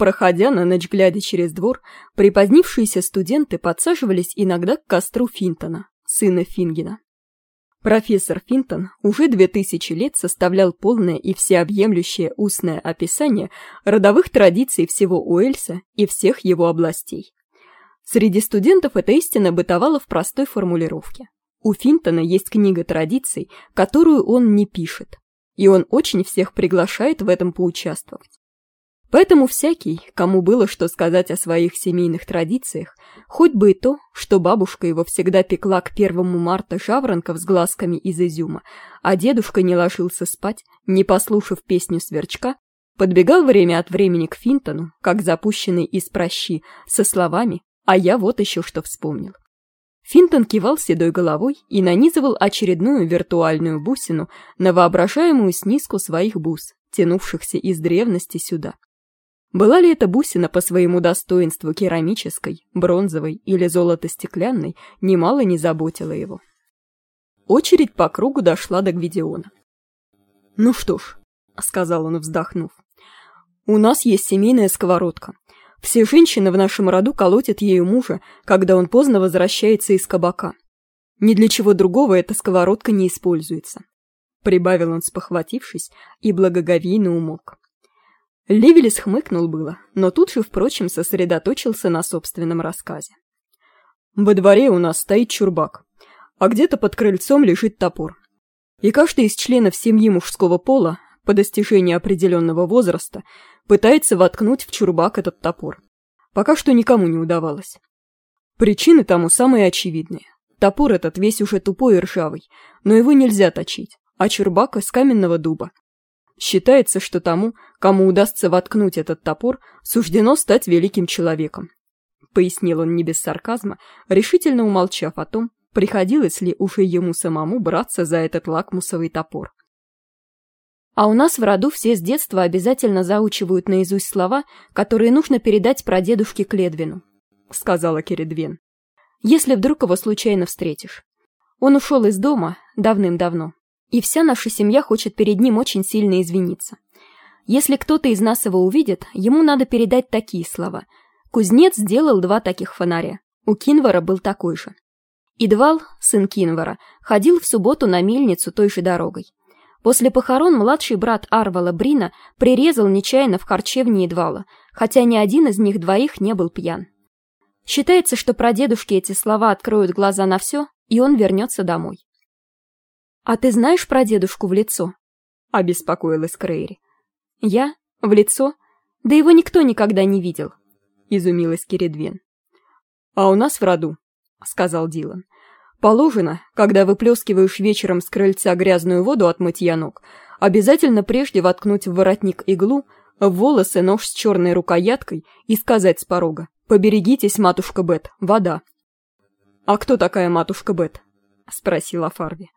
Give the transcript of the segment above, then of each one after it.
Проходя на ночь глядя через двор, припозднившиеся студенты подсаживались иногда к костру Финтона, сына Фингина. Профессор Финтон уже две тысячи лет составлял полное и всеобъемлющее устное описание родовых традиций всего Уэльса и всех его областей. Среди студентов эта истина бытовала в простой формулировке. У Финтона есть книга традиций, которую он не пишет, и он очень всех приглашает в этом поучаствовать. Поэтому всякий, кому было что сказать о своих семейных традициях, хоть бы и то, что бабушка его всегда пекла к первому марта жаворонков с глазками из изюма, а дедушка не ложился спать, не послушав песню сверчка, подбегал время от времени к Финтону, как запущенный из прощи, со словами «А я вот еще что вспомнил». Финтон кивал седой головой и нанизывал очередную виртуальную бусину на воображаемую снизку своих бус, тянувшихся из древности сюда. Была ли эта бусина по своему достоинству керамической, бронзовой или золото-стеклянной, немало не заботила его. Очередь по кругу дошла до Гвидиона. «Ну что ж», — сказал он, вздохнув, — «у нас есть семейная сковородка. Все женщины в нашем роду колотят ею мужа, когда он поздно возвращается из кабака. Ни для чего другого эта сковородка не используется», — прибавил он, спохватившись, и благоговейно умолк. Ливелис хмыкнул было, но тут же, впрочем, сосредоточился на собственном рассказе. «Во дворе у нас стоит чурбак, а где-то под крыльцом лежит топор. И каждый из членов семьи мужского пола, по достижении определенного возраста, пытается воткнуть в чурбак этот топор. Пока что никому не удавалось. Причины тому самые очевидные. Топор этот весь уже тупой и ржавый, но его нельзя точить, а чурбак из каменного дуба, Считается, что тому, кому удастся воткнуть этот топор, суждено стать великим человеком. Пояснил он не без сарказма, решительно умолчав о том, приходилось ли уже ему самому браться за этот лакмусовый топор. А у нас в роду все с детства обязательно заучивают наизусть слова, которые нужно передать прадедушке Кледвину, сказала Кередвен. Если вдруг его случайно встретишь. Он ушел из дома давным-давно, и вся наша семья хочет перед ним очень сильно извиниться. Если кто-то из нас его увидит, ему надо передать такие слова. Кузнец сделал два таких фонаря. У Кинвара был такой же. Идвал, сын Кинвара, ходил в субботу на мельницу той же дорогой. После похорон младший брат Арвала Брина прирезал нечаянно в харчевне Идвала, хотя ни один из них двоих не был пьян. Считается, что прадедушке эти слова откроют глаза на все, и он вернется домой. «А ты знаешь про дедушку в лицо?» — обеспокоилась Крейри. «Я? В лицо? Да его никто никогда не видел», — изумилась Киридвен. «А у нас в роду», — сказал Дилан. «Положено, когда выплескиваешь вечером с крыльца грязную воду от мытья ног, обязательно прежде воткнуть в воротник иглу, в волосы нож с черной рукояткой и сказать с порога «Поберегитесь, матушка Бет, вода». «А кто такая матушка Бет?» — спросила Фарви.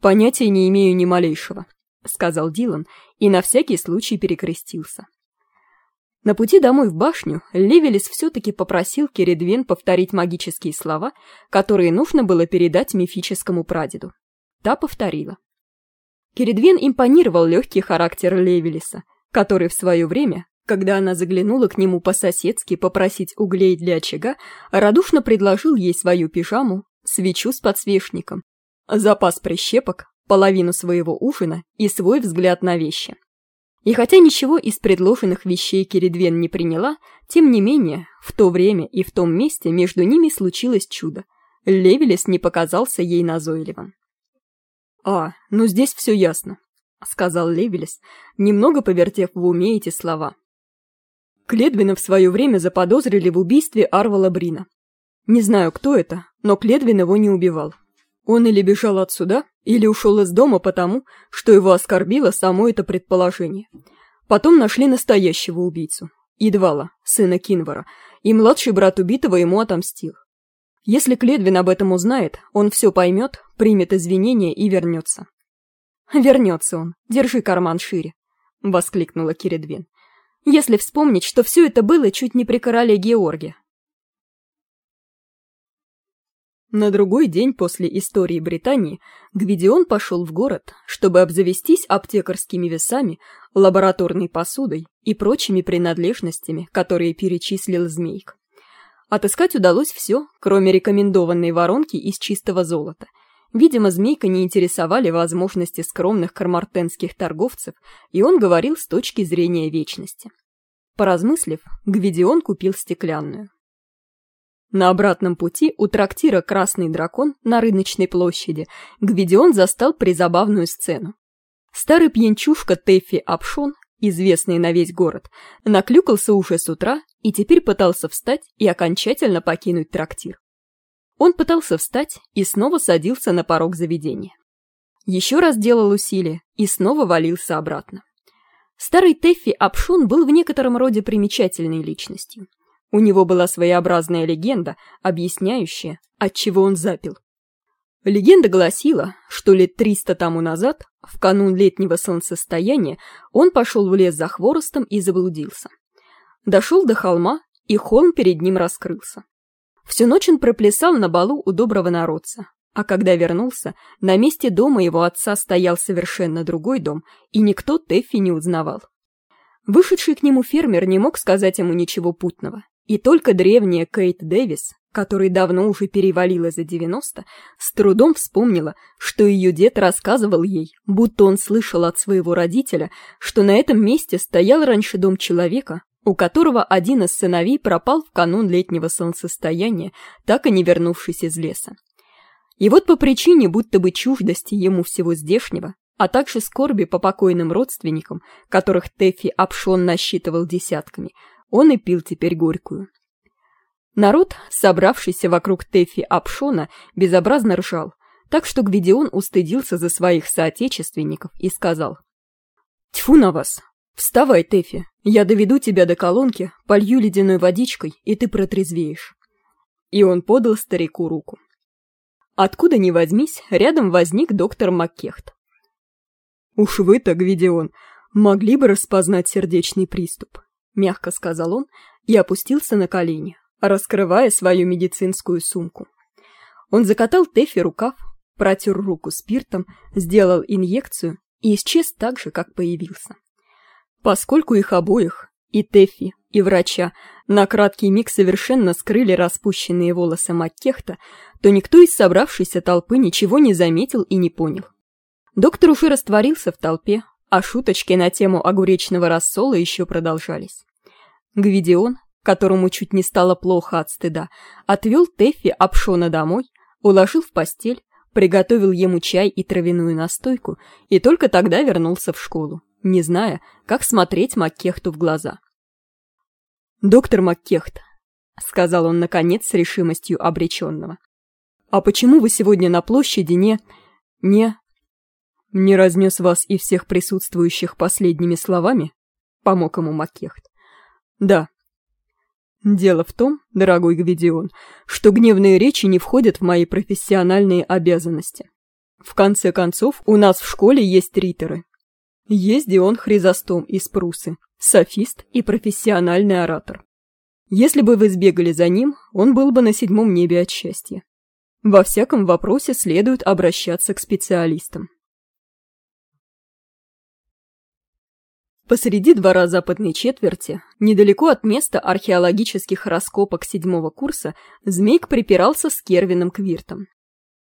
«Понятия не имею ни малейшего», — сказал Дилан и на всякий случай перекрестился. На пути домой в башню Левелис все-таки попросил Кередвен повторить магические слова, которые нужно было передать мифическому прадеду. Та повторила. Кередвен импонировал легкий характер Левелиса, который в свое время, когда она заглянула к нему по-соседски попросить углей для очага, радушно предложил ей свою пижаму, свечу с подсвечником запас прищепок, половину своего ужина и свой взгляд на вещи. И хотя ничего из предложенных вещей Кередвен не приняла, тем не менее, в то время и в том месте между ними случилось чудо. Левелес не показался ей назойливым. «А, ну здесь все ясно», — сказал Левелес, немного повертев в уме эти слова. Кледвина в свое время заподозрили в убийстве Арвала Брина. Не знаю, кто это, но Кледвин его не убивал. Он или бежал отсюда, или ушел из дома потому, что его оскорбило само это предположение. Потом нашли настоящего убийцу, Идвала, сына Кинвара, и младший брат убитого ему отомстил. Если Кледвин об этом узнает, он все поймет, примет извинения и вернется. «Вернется он, держи карман шире», — воскликнула Киридвин. «Если вспомнить, что все это было чуть не при короле Георге, На другой день после истории Британии Гвидион пошел в город, чтобы обзавестись аптекарскими весами, лабораторной посудой и прочими принадлежностями, которые перечислил Змейк. Отыскать удалось все, кроме рекомендованной воронки из чистого золота. Видимо, Змейка не интересовали возможности скромных кармартенских торговцев, и он говорил с точки зрения вечности. Поразмыслив, Гвидион купил стеклянную. На обратном пути у трактира «Красный дракон» на рыночной площади Гвидион застал призабавную сцену. Старый пьянчушка Тэффи Апшон, известный на весь город, наклюкался уже с утра и теперь пытался встать и окончательно покинуть трактир. Он пытался встать и снова садился на порог заведения. Еще раз делал усилие и снова валился обратно. Старый Тэффи Апшон был в некотором роде примечательной личностью. У него была своеобразная легенда, объясняющая, от чего он запил. Легенда гласила, что лет триста тому назад, в канун летнего солнцестояния, он пошел в лес за хворостом и заблудился. Дошел до холма, и холм перед ним раскрылся. Всю ночь он проплясал на балу у доброго народца, а когда вернулся, на месте дома его отца стоял совершенно другой дом, и никто Тэффи не узнавал. Вышедший к нему фермер не мог сказать ему ничего путного, и только древняя Кейт Дэвис, которой давно уже перевалила за 90, с трудом вспомнила, что ее дед рассказывал ей, будто он слышал от своего родителя, что на этом месте стоял раньше дом человека, у которого один из сыновей пропал в канун летнего солнцестояния, так и не вернувшись из леса. И вот по причине будто бы чуждости ему всего здешнего, а также скорби по покойным родственникам, которых Тэффи Апшон насчитывал десятками, он и пил теперь горькую. Народ, собравшийся вокруг Тэфи Апшона, безобразно ржал, так что Гвидион устыдился за своих соотечественников и сказал. «Тьфу на вас! Вставай, Тэфи, я доведу тебя до колонки, полью ледяной водичкой, и ты протрезвеешь». И он подал старику руку. Откуда ни возьмись, рядом возник доктор Маккехт. «Уж вы-то, Гвидион, могли бы распознать сердечный приступ мягко сказал он и опустился на колени, раскрывая свою медицинскую сумку. Он закатал Тэффи рукав, протер руку спиртом, сделал инъекцию и исчез так же, как появился. Поскольку их обоих, и Тэффи, и врача, на краткий миг совершенно скрыли распущенные волосы Маккехта, то никто из собравшейся толпы ничего не заметил и не понял. Доктор уже растворился в толпе, а шуточки на тему огуречного рассола еще продолжались. Гвидион, которому чуть не стало плохо от стыда, отвел Тэффи Апшона домой, уложил в постель, приготовил ему чай и травяную настойку и только тогда вернулся в школу, не зная, как смотреть Маккехту в глаза. «Доктор Маккехт», — сказал он, наконец, с решимостью обреченного, «а почему вы сегодня на площади не... не...» «Не разнес вас и всех присутствующих последними словами?» — помог ему Маккехт. Да. Дело в том, дорогой Гвидион, что гневные речи не входят в мои профессиональные обязанности. В конце концов, у нас в школе есть риторы. Есть Дион Хризостом из Прусы, софист и профессиональный оратор. Если бы вы сбегали за ним, он был бы на седьмом небе от счастья. Во всяком вопросе следует обращаться к специалистам. Посреди двора западной четверти, недалеко от места археологических раскопок седьмого курса, Змейк припирался с Кервином Квиртом.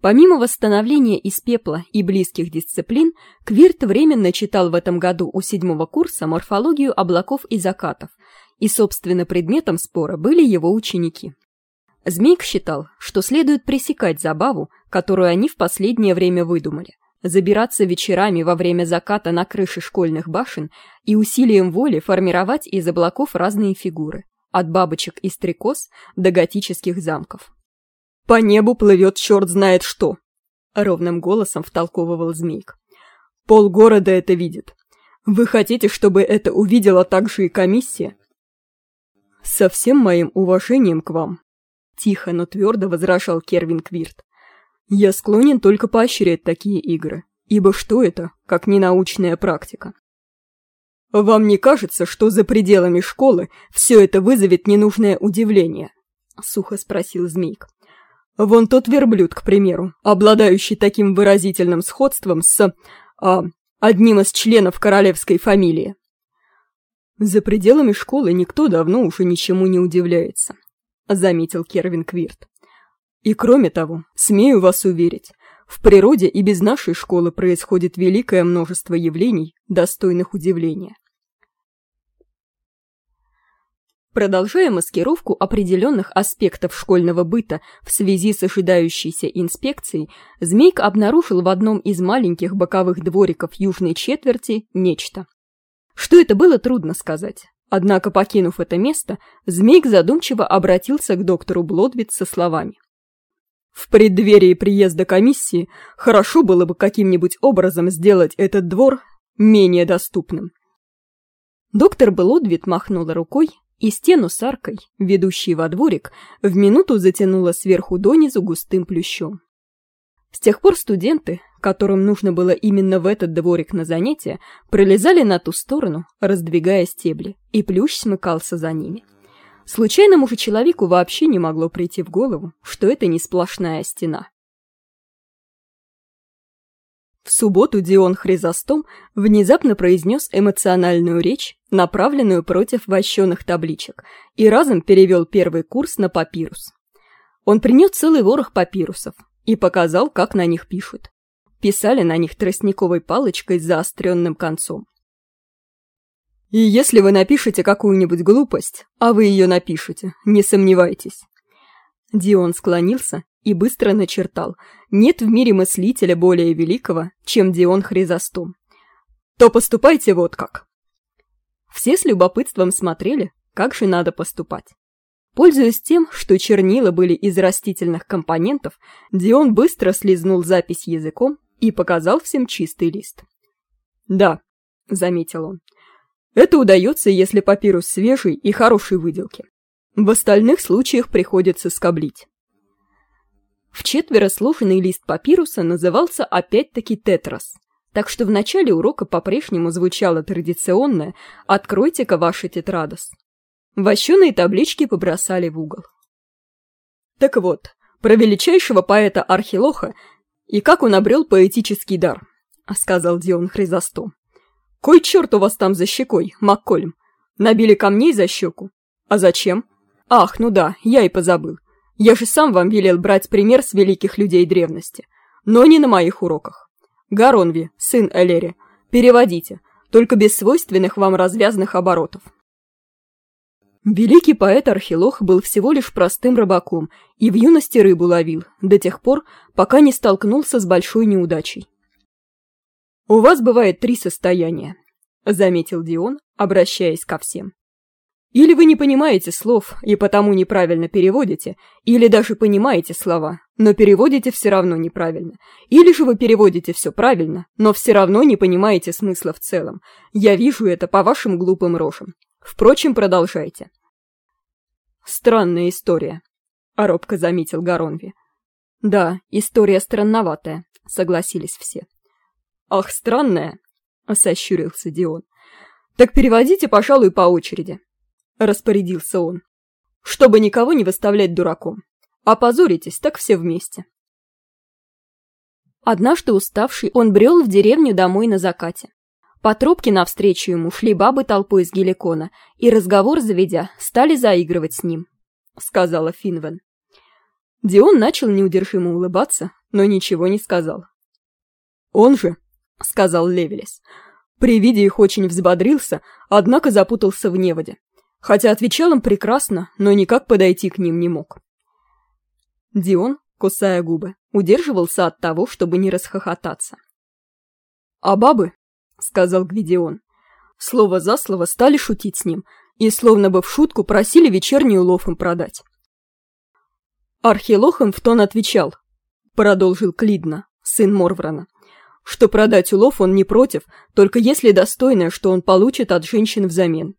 Помимо восстановления из пепла и близких дисциплин, Квирт временно читал в этом году у седьмого курса морфологию облаков и закатов, и, собственно, предметом спора были его ученики. Змейк считал, что следует пресекать забаву, которую они в последнее время выдумали забираться вечерами во время заката на крыши школьных башен и усилием воли формировать из облаков разные фигуры, от бабочек и стрекоз до готических замков. «По небу плывет черт знает что!» — ровным голосом втолковывал Змейк. «Пол города это видит. Вы хотите, чтобы это увидела также и комиссия?» «Со всем моим уважением к вам», — тихо, но твердо возражал Кервин Квирт. Я склонен только поощрять такие игры, ибо что это, как ненаучная практика? Вам не кажется, что за пределами школы все это вызовет ненужное удивление? Сухо спросил Змейк. Вон тот верблюд, к примеру, обладающий таким выразительным сходством с... А, одним из членов королевской фамилии. За пределами школы никто давно уже ничему не удивляется, заметил Кервин Квирт. И кроме того, смею вас уверить, в природе и без нашей школы происходит великое множество явлений, достойных удивления. Продолжая маскировку определенных аспектов школьного быта в связи с ожидающейся инспекцией, Змейка обнаружил в одном из маленьких боковых двориков южной четверти нечто. Что это было, трудно сказать. Однако, покинув это место, Змейк задумчиво обратился к доктору Блодвит со словами. В преддверии приезда комиссии хорошо было бы каким-нибудь образом сделать этот двор менее доступным. Доктор Блодвит махнула рукой, и стену с аркой, ведущей во дворик, в минуту затянула сверху донизу густым плющом. С тех пор студенты, которым нужно было именно в этот дворик на занятия, пролезали на ту сторону, раздвигая стебли, и плющ смыкался за ними. Случайному же человеку вообще не могло прийти в голову, что это не сплошная стена. В субботу Дион Хризостом внезапно произнес эмоциональную речь, направленную против вощеных табличек, и разом перевел первый курс на папирус. Он принес целый ворох папирусов и показал, как на них пишут. Писали на них тростниковой палочкой с заостренным концом. И если вы напишете какую-нибудь глупость, а вы ее напишете, не сомневайтесь. Дион склонился и быстро начертал. Нет в мире мыслителя более великого, чем Дион Хризостом. То поступайте вот как. Все с любопытством смотрели, как же надо поступать. Пользуясь тем, что чернила были из растительных компонентов, Дион быстро слизнул запись языком и показал всем чистый лист. «Да», — заметил он, это удается, если папирус свежий и хорошей выделки. В остальных случаях приходится скоблить. В четверо сложенный лист папируса назывался опять-таки тетрас, так что в начале урока по-прежнему звучало традиционное «Откройте-ка ваши тетрадос». Вощеные таблички побросали в угол. Так вот, про величайшего поэта Архилоха и как он обрел поэтический дар, сказал Дион Хризостом. «Кой черт у вас там за щекой, Маккольм? Набили камней за щеку? А зачем? Ах, ну да, я и позабыл. Я же сам вам велел брать пример с великих людей древности. Но не на моих уроках. Гаронви, сын Элери, переводите, только без свойственных вам развязных оборотов». Великий поэт Архилох был всего лишь простым рыбаком и в юности рыбу ловил, до тех пор, пока не столкнулся с большой неудачей. «У вас бывает три состояния», — заметил Дион, обращаясь ко всем. «Или вы не понимаете слов и потому неправильно переводите, или даже понимаете слова, но переводите все равно неправильно. Или же вы переводите все правильно, но все равно не понимаете смысла в целом. Я вижу это по вашим глупым рожам. Впрочем, продолжайте». «Странная история», — робко заметил Гаронви. «Да, история странноватая», — согласились все. «Ах, странная!» — сощурился Дион. «Так переводите, пожалуй, по очереди», — распорядился он. «Чтобы никого не выставлять дураком. Опозоритесь, так все вместе». Однажды уставший, он брел в деревню домой на закате. По тропке навстречу ему шли бабы толпой из геликона, и разговор заведя, стали заигрывать с ним, — сказала Финвен. Дион начал неудержимо улыбаться, но ничего не сказал. Он же, — сказал Левелес. При виде их очень взбодрился, однако запутался в неводе. Хотя отвечал им прекрасно, но никак подойти к ним не мог. Дион, кусая губы, удерживался от того, чтобы не расхохотаться. «А бабы», — сказал Гвидион, — слово за слово стали шутить с ним и словно бы в шутку просили вечерний улов им продать. Архилох им в тон отвечал, — продолжил Клидна, сын Морврана, что продать улов он не против, только если достойное, что он получит от женщин взамен.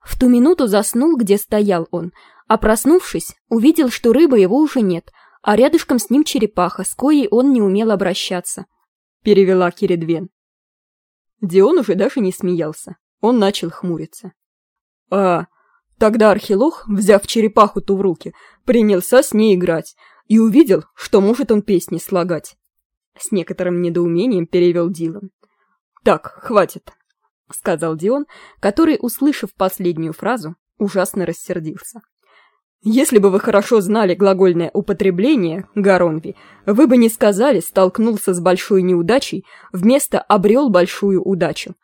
В ту минуту заснул, где стоял он, а проснувшись, увидел, что рыбы его уже нет, а рядышком с ним черепаха, с коей он не умел обращаться. Перевела Киридвен. Дион уже даже не смеялся. Он начал хмуриться. «А, Тогда Архилох, взяв черепаху ту в руки, принялся с ней играть и увидел, что может он песни слагать. С некоторым недоумением перевел Дилан. «Так, хватит», — сказал Дион, который, услышав последнюю фразу, ужасно рассердился. «Если бы вы хорошо знали глагольное употребление, Гаронви, вы бы не сказали «столкнулся с большой неудачей» вместо «обрел большую удачу».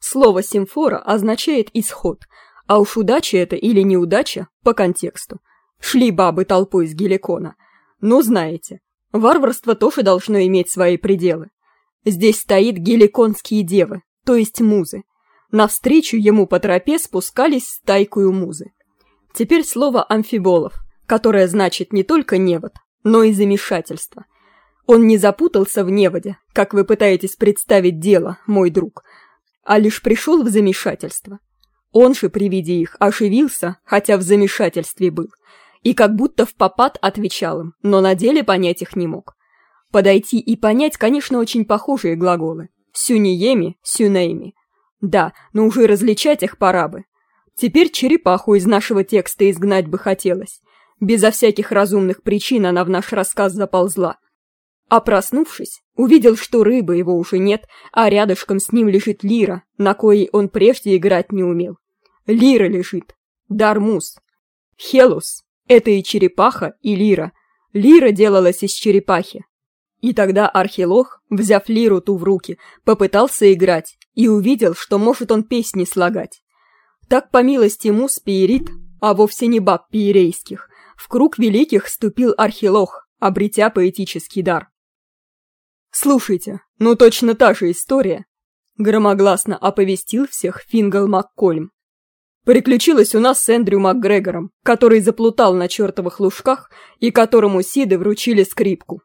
Слово «симфора» означает «исход», а уж удача это или неудача по контексту. Шли бабы толпой с геликона. Но знаете, варварство тоже должно иметь свои пределы. Здесь стоит геликонские девы, то есть музы. Навстречу ему по тропе спускались стайкую музы. Теперь слово «амфиболов», которое значит не только невод, но и замешательство. Он не запутался в неводе, как вы пытаетесь представить дело, мой друг, а лишь пришел в замешательство. Он же при виде их оживился, хотя в замешательстве был, и как будто в попад отвечал им, но на деле понять их не мог. Подойти и понять, конечно, очень похожие глаголы. Сюниеми, сюнейми. Да, но уже различать их пора бы. Теперь черепаху из нашего текста изгнать бы хотелось. Безо всяких разумных причин она в наш рассказ заползла. А проснувшись, увидел, что рыбы его уже нет, а рядышком с ним лежит лира, на коей он прежде играть не умел. Лира лежит. Дармус. Хелус. Это и черепаха, и лира. Лира делалась из черепахи. И тогда Архилох, взяв лиру ту в руки, попытался играть и увидел, что может он песни слагать. Так, по милости Мус Пиерит, а вовсе не баб пиерейских, в круг великих ступил Архилох, обретя поэтический дар. «Слушайте, ну точно та же история», — громогласно оповестил всех Фингал Маккольм. «Приключилось у нас с Эндрю МакГрегором, который заплутал на чертовых лужках и которому Сиды вручили скрипку.